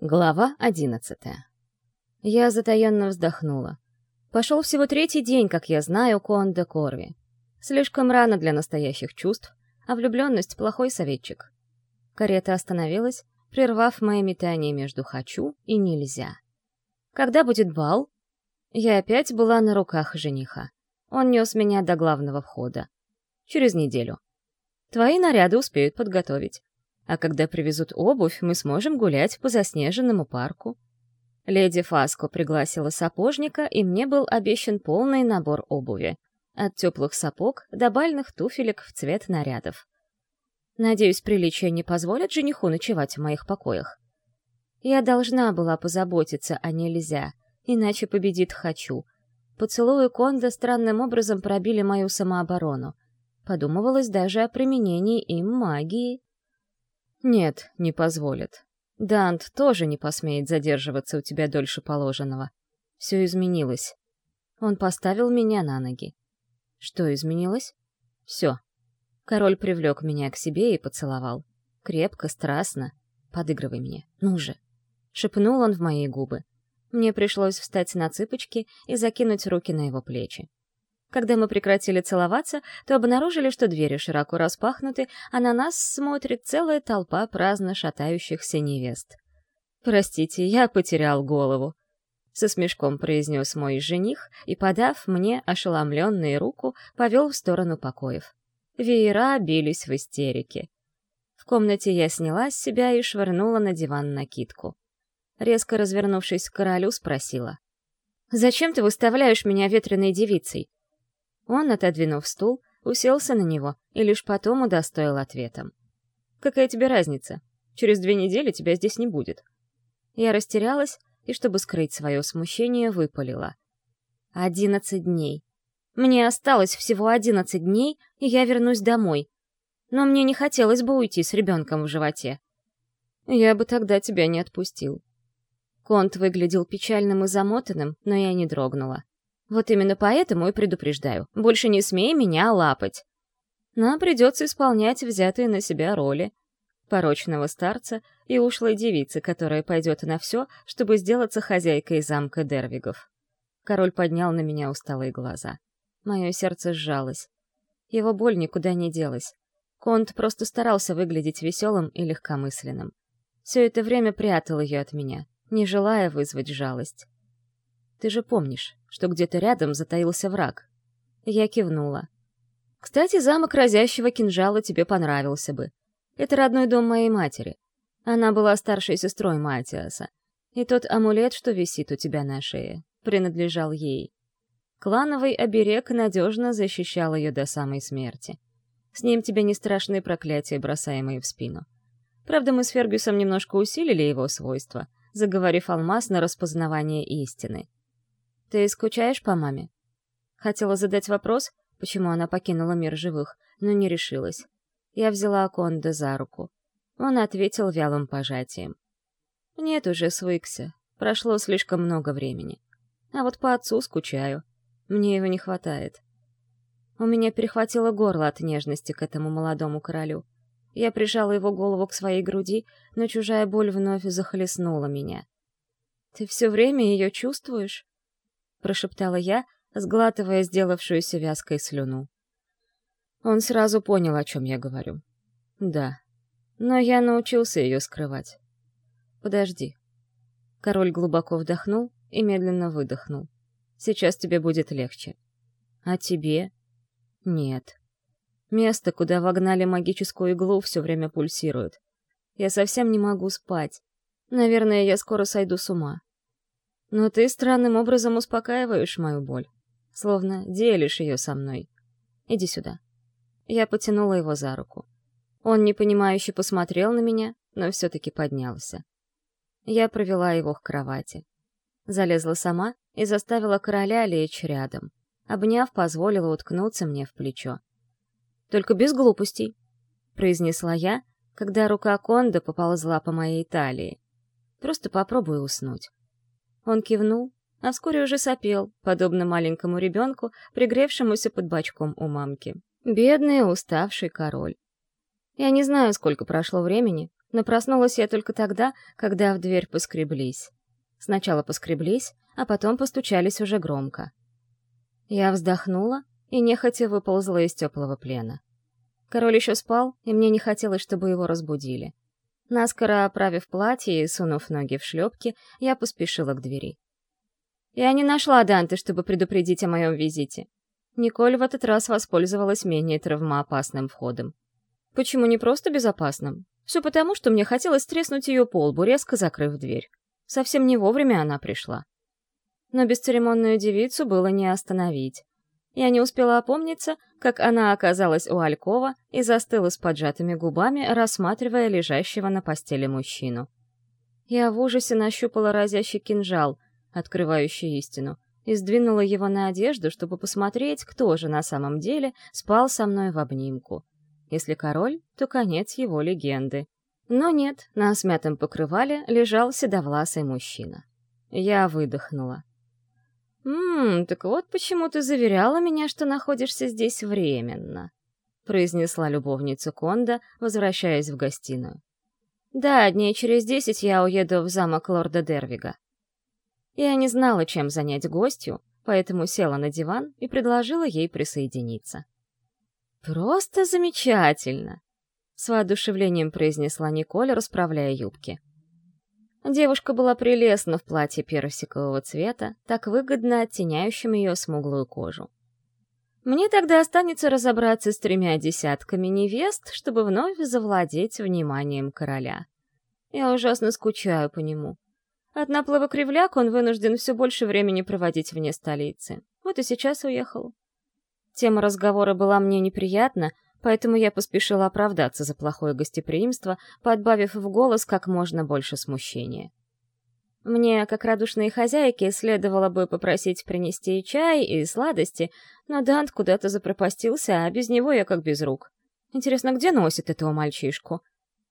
Глава одиннадцатая. Я затаенно вздохнула. Пошел всего третий день, как я знаю, Конда Корви. Слишком рано для настоящих чувств, а влюбленность — плохой советчик. Карета остановилась, прервав мои метания между «хочу» и «нельзя». «Когда будет бал?» Я опять была на руках жениха. Он нес меня до главного входа. Через неделю. Твои наряды успеют подготовить. А когда привезут обувь, мы сможем гулять по заснеженному парку. Леди Фаско пригласила сапожника, и мне был обещан полный набор обуви. От теплых сапог до бальных туфелек в цвет нарядов. Надеюсь, приличия не позволят жениху ночевать в моих покоях. Я должна была позаботиться, а нельзя, иначе победит «хочу». Поцелуи Конда странным образом пробили мою самооборону. Подумывалось даже о применении им магии. Нет, не позволит. Дант тоже не посмеет задерживаться у тебя дольше положенного. Все изменилось. Он поставил меня на ноги. Что изменилось? Все. Король привлек меня к себе и поцеловал. Крепко, страстно. Подыгрывай мне. Ну же. Шепнул он в мои губы. Мне пришлось встать на цыпочки и закинуть руки на его плечи. Когда мы прекратили целоваться, то обнаружили, что двери широко распахнуты, а на нас смотрит целая толпа праздно шатающихся невест. «Простите, я потерял голову», — со смешком произнес мой жених и, подав мне ошеломленную руку, повел в сторону покоев. Веера бились в истерике. В комнате я сняла с себя и швырнула на диван накидку. Резко развернувшись к королю, спросила. «Зачем ты выставляешь меня ветреной девицей? Он, отодвинув стул, уселся на него и лишь потом удостоил ответом. «Какая тебе разница? Через две недели тебя здесь не будет». Я растерялась и, чтобы скрыть свое смущение, выпалила. «Одиннадцать дней. Мне осталось всего одиннадцать дней, и я вернусь домой. Но мне не хотелось бы уйти с ребенком в животе. Я бы тогда тебя не отпустил». Конт выглядел печальным и замотанным, но я не дрогнула. Вот именно поэтому и предупреждаю. Больше не смей меня лапать. Нам придется исполнять взятые на себя роли. Порочного старца и ушлой девицы, которая пойдет на все, чтобы сделаться хозяйкой замка Дервигов. Король поднял на меня усталые глаза. Мое сердце сжалось. Его боль никуда не делась. Конт просто старался выглядеть веселым и легкомысленным. Все это время прятал ее от меня, не желая вызвать жалость. Ты же помнишь, что где-то рядом затаился враг. Я кивнула. Кстати, замок разящего кинжала тебе понравился бы. Это родной дом моей матери. Она была старшей сестрой Матиаса. И тот амулет, что висит у тебя на шее, принадлежал ей. Клановый оберег надежно защищал ее до самой смерти. С ним тебе не страшны проклятия, бросаемые в спину. Правда, мы с Фергюсом немножко усилили его свойства, заговорив алмаз на распознавание истины. «Ты скучаешь по маме?» Хотела задать вопрос, почему она покинула мир живых, но не решилась. Я взяла Аконда за руку. Он ответил вялым пожатием. «Нет, уже свыкся. Прошло слишком много времени. А вот по отцу скучаю. Мне его не хватает». У меня перехватило горло от нежности к этому молодому королю. Я прижала его голову к своей груди, но чужая боль вновь захлестнула меня. «Ты все время ее чувствуешь?» — прошептала я, сглатывая сделавшуюся вязкой слюну. Он сразу понял, о чем я говорю. «Да, но я научился ее скрывать. Подожди». Король глубоко вдохнул и медленно выдохнул. «Сейчас тебе будет легче». «А тебе?» «Нет». Место, куда вогнали магическую иглу, все время пульсирует. Я совсем не могу спать. Наверное, я скоро сойду с ума. Но ты странным образом успокаиваешь мою боль. Словно делишь ее со мной. Иди сюда. Я потянула его за руку. Он непонимающе посмотрел на меня, но все-таки поднялся. Я провела его к кровати. Залезла сама и заставила короля лечь рядом. Обняв, позволила уткнуться мне в плечо. «Только без глупостей», — произнесла я, когда рука Конда поползла по моей талии. «Просто попробуй уснуть». Он кивнул, а вскоре уже сопел, подобно маленькому ребенку, пригревшемуся под бочком у мамки. Бедный уставший король. Я не знаю, сколько прошло времени, Но проснулась я только тогда, когда в дверь поскреблись. Сначала поскреблись, а потом постучались уже громко. Я вздохнула и нехотя выползла из теплого плена. Король еще спал, и мне не хотелось, чтобы его разбудили. Наскоро оправив платье и сунув ноги в шлепки, я поспешила к двери. Я не нашла Данте, чтобы предупредить о моем визите. Николь в этот раз воспользовалась менее травмоопасным входом. Почему не просто безопасным? Все потому, что мне хотелось треснуть ее по лбу, резко закрыв дверь. Совсем не вовремя она пришла. Но бесцеремонную девицу было не остановить. Я не успела опомниться, как она оказалась у Алькова и застыла с поджатыми губами, рассматривая лежащего на постели мужчину. Я в ужасе нащупала разящий кинжал, открывающий истину, и сдвинула его на одежду, чтобы посмотреть, кто же на самом деле спал со мной в обнимку. Если король, то конец его легенды. Но нет, на смятом покрывале лежал седовласый мужчина. Я выдохнула. «Ммм, так вот почему ты заверяла меня, что находишься здесь временно», произнесла любовница Конда, возвращаясь в гостиную. «Да, дней через десять я уеду в замок лорда Дервига». Я не знала, чем занять гостью, поэтому села на диван и предложила ей присоединиться. «Просто замечательно!» — с воодушевлением произнесла Николь, расправляя юбки. Девушка была прелестна в платье персикового цвета, так выгодно оттеняющем ее смуглую кожу. Мне тогда останется разобраться с тремя десятками невест, чтобы вновь завладеть вниманием короля. Я ужасно скучаю по нему. От наплыва кривляк он вынужден все больше времени проводить вне столицы. Вот и сейчас уехал. Тема разговора была мне неприятна, поэтому я поспешила оправдаться за плохое гостеприимство, подбавив в голос как можно больше смущения. Мне, как радушной хозяйке, следовало бы попросить принести и чай, и сладости, но Дант куда-то запропастился, а без него я как без рук. Интересно, где носит этого мальчишку?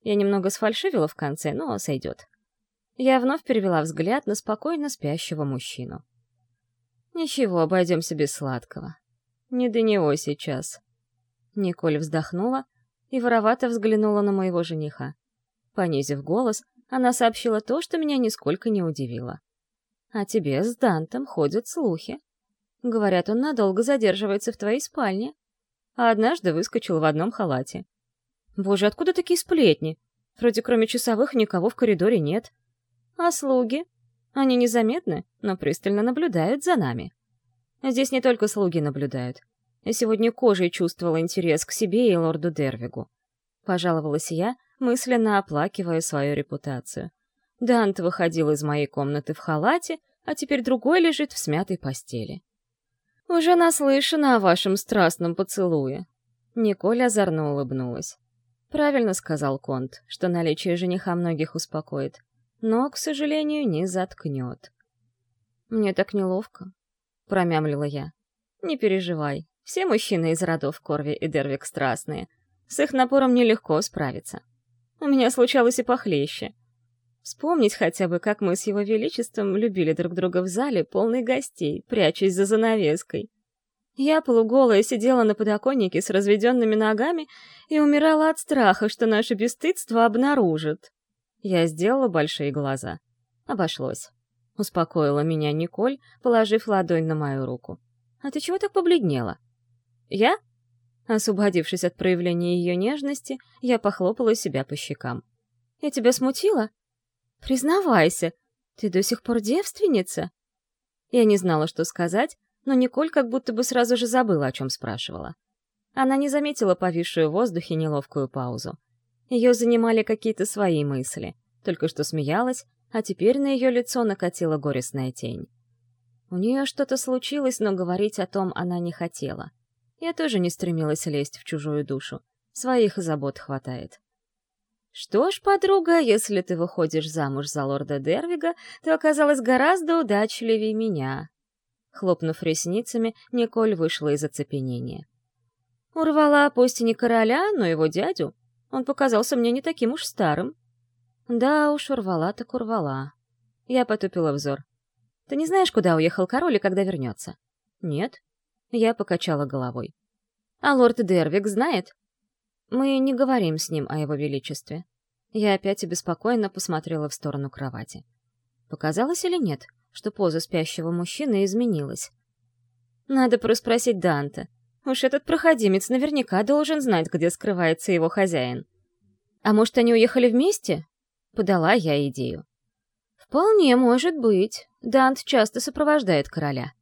Я немного сфальшивила в конце, но сойдет. Я вновь перевела взгляд на спокойно спящего мужчину. Ничего, обойдемся без сладкого. Не до него сейчас. Николь вздохнула и воровато взглянула на моего жениха. Понизив голос, она сообщила то, что меня нисколько не удивило. «О тебе с Дантом ходят слухи. Говорят, он надолго задерживается в твоей спальне. А однажды выскочил в одном халате. Боже, откуда такие сплетни? Вроде кроме часовых никого в коридоре нет. А слуги? Они незаметны, но пристально наблюдают за нами. Здесь не только слуги наблюдают. Я сегодня кожей чувствовала интерес к себе и лорду Дервигу. Пожаловалась я, мысленно оплакивая свою репутацию. Дант выходил из моей комнаты в халате, а теперь другой лежит в смятой постели. «Уже наслышана о вашем страстном поцелуе». Николь озорно улыбнулась. «Правильно сказал Конт, что наличие жениха многих успокоит, но, к сожалению, не заткнет». «Мне так неловко», — промямлила я. «Не переживай, все мужчины из родов Корви и Дервик страстные. С их напором нелегко справиться. У меня случалось и похлеще. Вспомнить хотя бы, как мы с его величеством любили друг друга в зале, полный гостей, прячась за занавеской. Я полуголая сидела на подоконнике с разведенными ногами и умирала от страха, что наше бесстыдство обнаружат. Я сделала большие глаза. Обошлось. Успокоила меня Николь, положив ладонь на мою руку. «А ты чего так побледнела?» «Я?» Освободившись от проявления ее нежности, я похлопала себя по щекам. «Я тебя смутила? Признавайся, ты до сих пор девственница?» Я не знала, что сказать, но Николь как будто бы сразу же забыла, о чем спрашивала. Она не заметила повисшую в воздухе неловкую паузу. Ее занимали какие-то свои мысли. Только что смеялась, а теперь на ее лицо накатила горестная тень. У нее что-то случилось, но говорить о том она не хотела. Я тоже не стремилась лезть в чужую душу. Своих забот хватает. Что ж, подруга, если ты выходишь замуж за лорда Дервига, то оказалась гораздо удачливее меня. Хлопнув ресницами, Николь вышла из оцепенения. Урвала пусть и не короля, но его дядю. Он показался мне не таким уж старым. Да уж, урвала так урвала. Я потупила взор. Ты не знаешь, куда уехал король и когда вернется? Нет. Я покачала головой. «А лорд Дервик знает?» «Мы не говорим с ним о его величестве». Я опять обеспокоенно посмотрела в сторону кровати. Показалось или нет, что поза спящего мужчины изменилась? Надо проспросить Данте. Уж этот проходимец наверняка должен знать, где скрывается его хозяин. А может, они уехали вместе? Подала я идею. Вполне может быть. Дант часто сопровождает короля.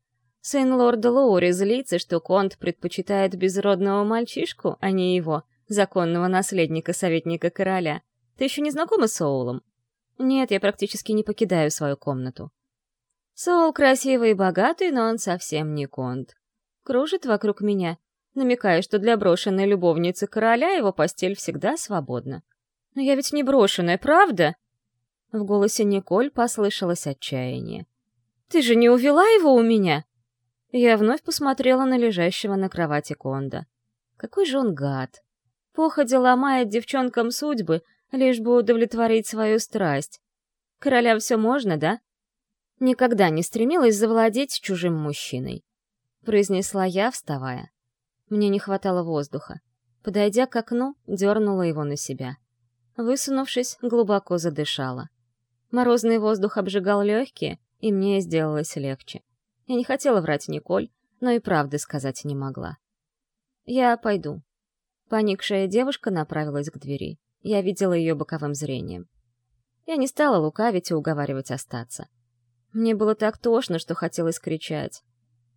Сын лорда Лоури злится, что Конт предпочитает безродного мальчишку, а не его, законного наследника-советника короля. Ты еще не знакома с Соулом? Нет, я практически не покидаю свою комнату. Соул красивый и богатый, но он совсем не Конт. Кружит вокруг меня, намекая, что для брошенной любовницы короля его постель всегда свободна. Но я ведь не брошенная, правда? В голосе Николь послышалось отчаяние. «Ты же не увела его у меня?» Я вновь посмотрела на лежащего на кровати Конда. Какой же он гад! Походя ломает девчонкам судьбы, лишь бы удовлетворить свою страсть. Королям все можно, да? Никогда не стремилась завладеть чужим мужчиной. Произнесла я, вставая. Мне не хватало воздуха. Подойдя к окну, дернула его на себя. Высунувшись, глубоко задышала. Морозный воздух обжигал легкие, и мне сделалось легче. Я не хотела врать Николь, но и правды сказать не могла. «Я пойду». Поникшая девушка направилась к двери. Я видела ее боковым зрением. Я не стала лукавить и уговаривать остаться. Мне было так тошно, что хотелось кричать.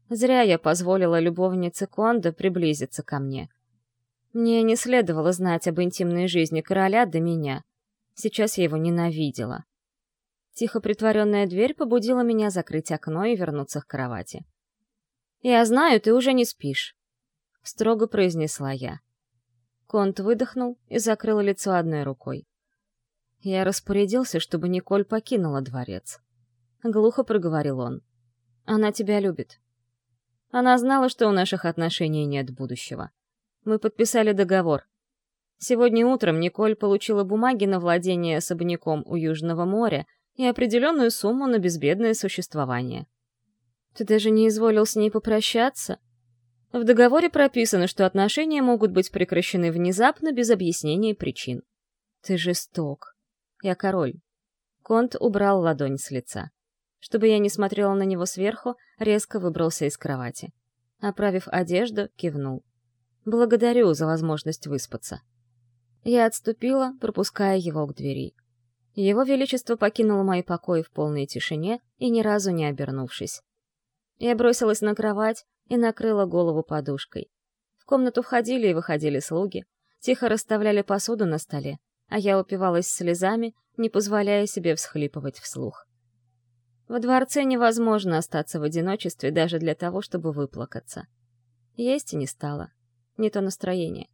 Зря я позволила любовнице Кондо приблизиться ко мне. Мне не следовало знать об интимной жизни короля до меня. Сейчас я его ненавидела. Тихо притворенная дверь побудила меня закрыть окно и вернуться к кровати. «Я знаю, ты уже не спишь», — строго произнесла я. Конт выдохнул и закрыл лицо одной рукой. Я распорядился, чтобы Николь покинула дворец. Глухо проговорил он. «Она тебя любит». Она знала, что у наших отношений нет будущего. Мы подписали договор. Сегодня утром Николь получила бумаги на владение особняком у Южного моря и определенную сумму на безбедное существование. Ты даже не изволил с ней попрощаться? В договоре прописано, что отношения могут быть прекращены внезапно, без объяснения причин. Ты жесток. Я король. Конт убрал ладонь с лица. Чтобы я не смотрела на него сверху, резко выбрался из кровати. Оправив одежду, кивнул. «Благодарю за возможность выспаться». Я отступила, пропуская его к двери. Его Величество покинуло мои покои в полной тишине и ни разу не обернувшись. Я бросилась на кровать и накрыла голову подушкой. В комнату входили и выходили слуги, тихо расставляли посуду на столе, а я упивалась слезами, не позволяя себе всхлипывать вслух. В дворце невозможно остаться в одиночестве даже для того, чтобы выплакаться. Есть и не стало. Не то настроение.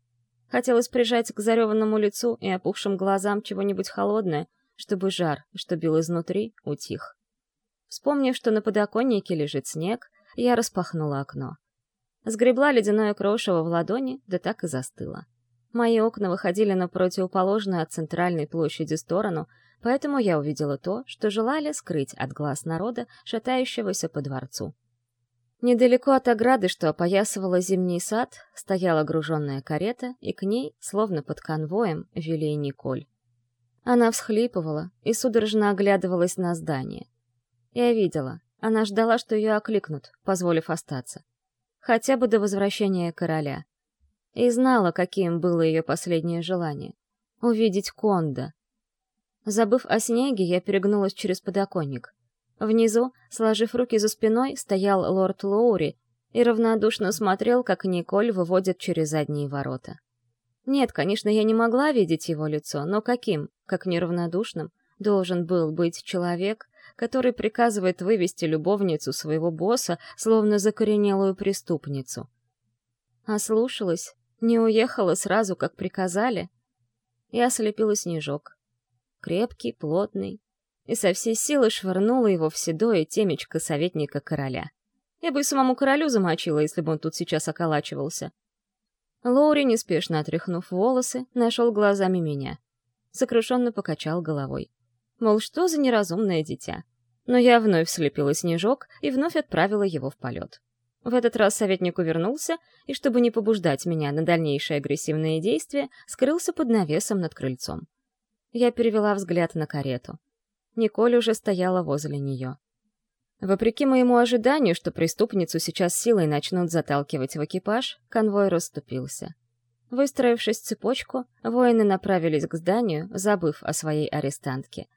Хотелось прижать к зареванному лицу и опухшим глазам чего-нибудь холодное — чтобы жар, что бил изнутри, утих. Вспомнив, что на подоконнике лежит снег, я распахнула окно. Сгребла ледяное крошево в ладони, да так и застыла. Мои окна выходили на противоположную от центральной площади сторону, поэтому я увидела то, что желали скрыть от глаз народа, шатающегося по дворцу. Недалеко от ограды, что опоясывала зимний сад, стояла груженная карета, и к ней, словно под конвоем, вели Николь. Она всхлипывала и судорожно оглядывалась на здание. Я видела, она ждала, что ее окликнут, позволив остаться. Хотя бы до возвращения короля. И знала, каким было ее последнее желание — увидеть Конда. Забыв о снеге, я перегнулась через подоконник. Внизу, сложив руки за спиной, стоял лорд Лоури и равнодушно смотрел, как Николь выводит через задние ворота. Нет, конечно, я не могла видеть его лицо, но каким, как неравнодушным, должен был быть человек, который приказывает вывести любовницу своего босса, словно закоренелую преступницу. Ослушалась, не уехала сразу, как приказали. Я слепила снежок. Крепкий, плотный, и со всей силы швырнула его в седое темечко советника короля. Я бы и самому королю замочила, если бы он тут сейчас околачивался. Лоури, неспешно отряхнув волосы, нашел глазами меня. Сокрушенно покачал головой. Мол, что за неразумное дитя? Но я вновь слепила снежок и вновь отправила его в полет. В этот раз советник увернулся, и, чтобы не побуждать меня на дальнейшие агрессивные действия, скрылся под навесом над крыльцом. Я перевела взгляд на карету. Николь уже стояла возле нее. Вопреки моему ожиданию, что преступницу сейчас силой начнут заталкивать в экипаж, конвой расступился. Выстроившись цепочку, воины направились к зданию, забыв о своей арестантке.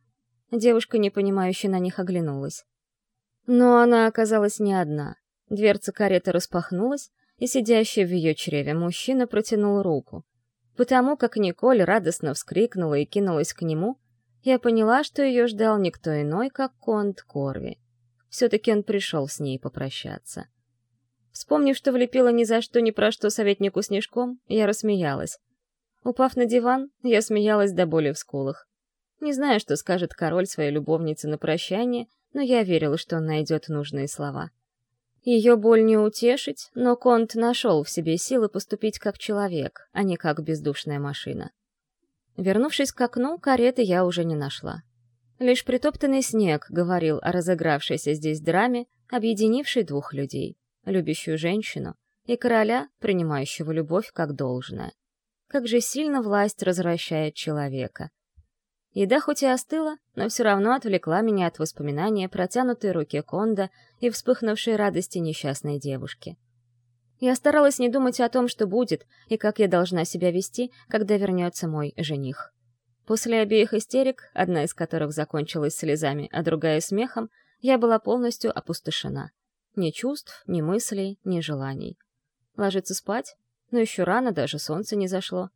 Девушка, непонимающе на них оглянулась. Но она оказалась не одна. Дверца кареты распахнулась, и сидящий в ее чреве мужчина протянул руку. Потому как Николь радостно вскрикнула и кинулась к нему, я поняла, что ее ждал никто иной, как Конт Корви. Все-таки он пришел с ней попрощаться. Вспомнив, что влепила ни за что ни про что советнику Снежком, я рассмеялась. Упав на диван, я смеялась до боли в скулах. Не знаю, что скажет король своей любовнице на прощание, но я верила, что он найдет нужные слова. Ее боль не утешить, но Конт нашел в себе силы поступить как человек, а не как бездушная машина. Вернувшись к окну, кареты я уже не нашла. Лишь притоптанный снег говорил о разыгравшейся здесь драме, объединившей двух людей — любящую женщину и короля, принимающего любовь как должное. Как же сильно власть развращает человека. Еда хоть и остыла, но все равно отвлекла меня от воспоминания протянутой руки Конда и вспыхнувшей радости несчастной девушки. Я старалась не думать о том, что будет, и как я должна себя вести, когда вернется мой жених. После обеих истерик, одна из которых закончилась слезами, а другая — смехом, я была полностью опустошена. Ни чувств, ни мыслей, ни желаний. Ложиться спать? Но еще рано, даже солнце не зашло.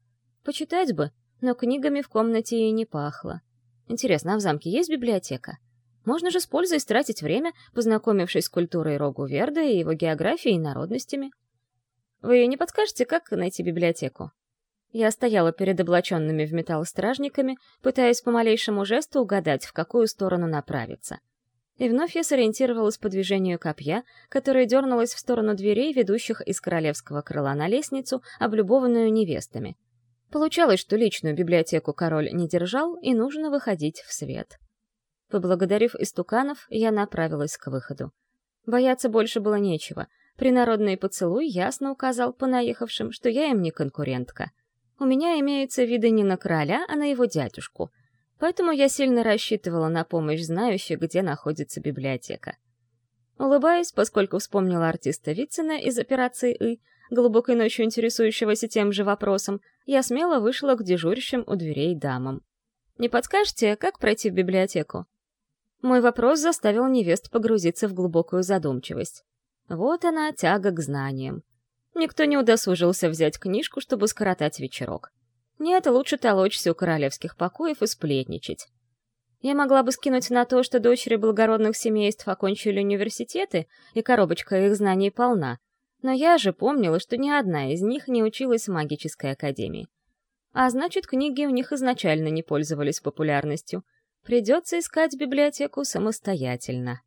Почитать бы, но книгами в комнате и не пахло. Интересно, а в замке есть библиотека? Можно же с пользой тратить время, познакомившись с культурой Рогу Верда и его географией и народностями. Вы не подскажете, как найти библиотеку? Я стояла перед облаченными в металл стражниками, пытаясь по малейшему жесту угадать, в какую сторону направиться. И вновь я сориентировалась по движению копья, которое дернулось в сторону дверей, ведущих из королевского крыла на лестницу, облюбованную невестами. Получалось, что личную библиотеку король не держал, и нужно выходить в свет. Поблагодарив истуканов, я направилась к выходу. Бояться больше было нечего. Принародный поцелуй ясно указал по наехавшим, что я им не конкурентка. У меня имеются виды не на короля, а на его дядюшку — поэтому я сильно рассчитывала на помощь знающих, где находится библиотека. Улыбаясь, поскольку вспомнила артиста Вицина из операции «И», глубокой ночью интересующегося тем же вопросом, я смело вышла к дежурящим у дверей дамам. «Не подскажете, как пройти в библиотеку?» Мой вопрос заставил невест погрузиться в глубокую задумчивость. Вот она, тяга к знаниям. Никто не удосужился взять книжку, чтобы скоротать вечерок. Нет, лучше толочься у королевских покоев и сплетничать. Я могла бы скинуть на то, что дочери благородных семейств окончили университеты, и коробочка их знаний полна. Но я же помнила, что ни одна из них не училась в магической академии. А значит, книги у них изначально не пользовались популярностью. Придется искать библиотеку самостоятельно.